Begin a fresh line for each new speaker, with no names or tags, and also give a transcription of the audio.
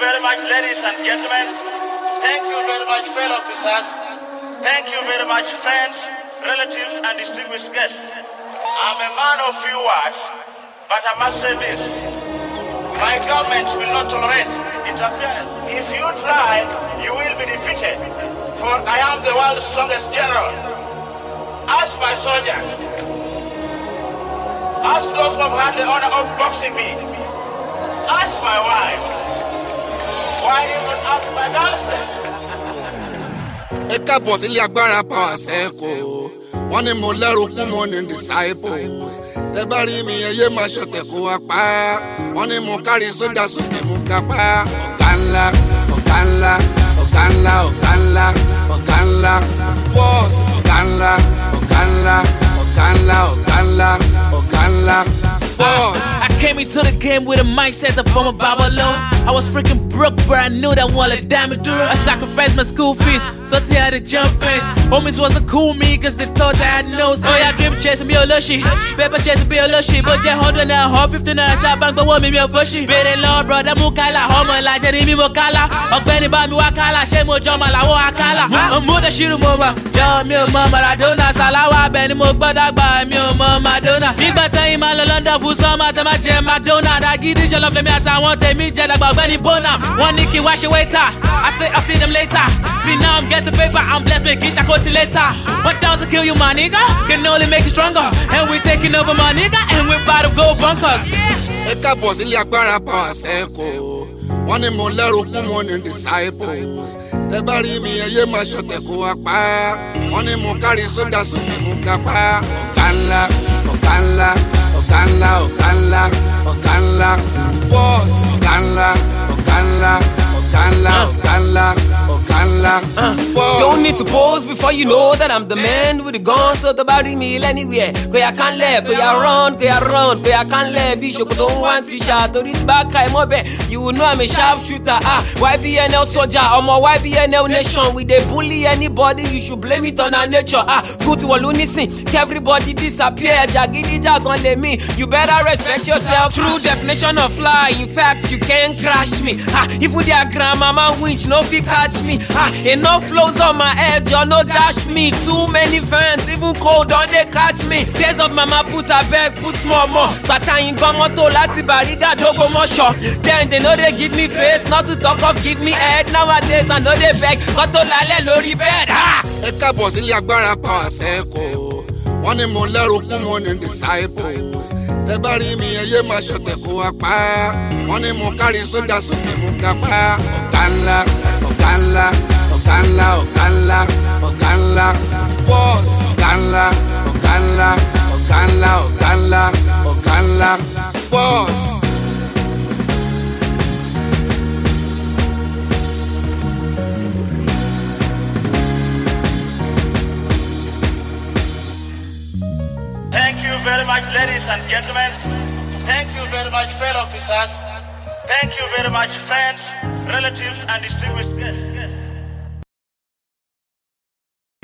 very much, ladies and gentlemen. Thank you very much, fellow officers. Thank you very much, friends, relatives, and distinguished guests. I'm a man of few words, but I must say this. My government will not tolerate interference. If you try, you will be defeated. For I am the world's strongest general. Ask my soldiers. Ask those who have had the honor of boxing me. Ask my wife.
Ẹ káàbọ̀ sílé agbára power sẹ́kọ̀ wọ́n ní mo lẹ́rù kú mo ní disciples. Tẹ bá rí mi ẹyẹ máa ṣọ̀tẹ̀ kó wa pa. Wọ́n ní mo kárí sódà sókè mú kápá ọ̀gá ńlá ọ̀gá ńlá ọ̀gá ńlá ọ̀gá ńlá ọ̀gá ńlá. Boss ọ̀gá ńlá ọ̀gá ńlá ọ̀gá ńlá ọ̀gá ńlá ọ̀gá ńlá boss.
I came into the game with a mindset of former Babalo. I was freaking broke, but I knew that one a damn it I sacrificed my school fees, so I had to jump fence. Homies wasn't cool me, cause they thought I had no sense. Oh yeah, give chasing me a lushy. Paper chasing me a lushy. But yeah, hundred now, hot fifty nine, shot bang, but what me me a fushy. Better lord, brother, Mukala, homo, like Jenny, me Mokala. Ọ̀gbẹ́ni bá mi wá kálá, ṣé mo jọ màá làwọ̀ àkàlà? Mo dẹ̀ ṣírù mo mọ̀, jọ mi ò mọ Maradona, Salawa, abẹ ni mo gbọ́dọ̀ gbà, mi ò mọ Madonna. Nígbà tẹ́yìn máa lọ London fún sọ́mà, tẹ́ máa jẹ McDonald. Agídí jọlọ fúnmi àtàwọn tèmi jẹ dàgbà ọ̀gbẹ́ni Bonham. Wọ́n ní kí wá ṣe waiter, I say I'll see them later. See now I'm getting paper, I'm blessed, make it ṣàkóso later. What doesn't kill you, my nigga, can only make you stronger. And we taking over, my nigga, and we about to go bunkers.
ẹ káàbọ̀ sílé agbára power sẹ́kọ̀ wọ́n ní mo lẹ́rù kú mo ní disciples tẹ bá rí mi ẹyẹ máa ṣọ̀tẹ̀ kó wa pa wọ́n ní mo kárí sódà sókè mú kápá ọ̀gá ńlá ńlá ọ̀gá ńlá ọ̀gá ńlá boss ọ̀gá ńlá ọ̀gá ńlá ọ̀gá ńlá ọ̀gá ńlá ńlá.
Don't need to pose before you know that I'm the man with the gun. So the body meal anywhere. Kò yà kán lẹ̀, kò yà run, kò yà run, kò yà kán lẹ̀ bí ìṣòkòtò ń wá ti ṣá. Torí tí bá ka ẹ̀ mọ́ bẹ́ẹ̀, you will know I'm a sharp shooter. Ah, YBNL soldier, ọmọ YBNL nation. We dey bully anybody, you should blame it on our nature. Ah, ti wọ̀lú nísìn, everybody disappear. Jàgídíjàgan lè mí, you better respect yourself. True definition of fly, in fact, you can't crash me. Ah, if we dey grandmama winch, no fit catch me. Ah, enough flows on my head, you no dash me. Too many fans, even cold don dey catch me. Days of mama put abeg put small more. Yín gan mọ́tò láti Bàrígà dógó mọ́ṣọ́. Then they no dey give me face, not to talk of give me head. Nowadays I no dey beg, kọ́tò lálẹ́ lórí bed.
Ẹ káàbọ̀ sílé agbára power sẹ́kọ̀ wọ́n ní mo lẹ́rù kú mo ní disciples tẹ bá rí mi ẹyẹ máa ṣọ̀tẹ̀ kó wa pa wọ́n ní mo kárí sódà sókè mú kápá ọ̀gá ńlá ọ̀gá ńlá boss boss.
Thank you very much, ladies and gentlemen. Thank you very much, fellow officers. Thank you very much, friends, relatives, and distinguished guests.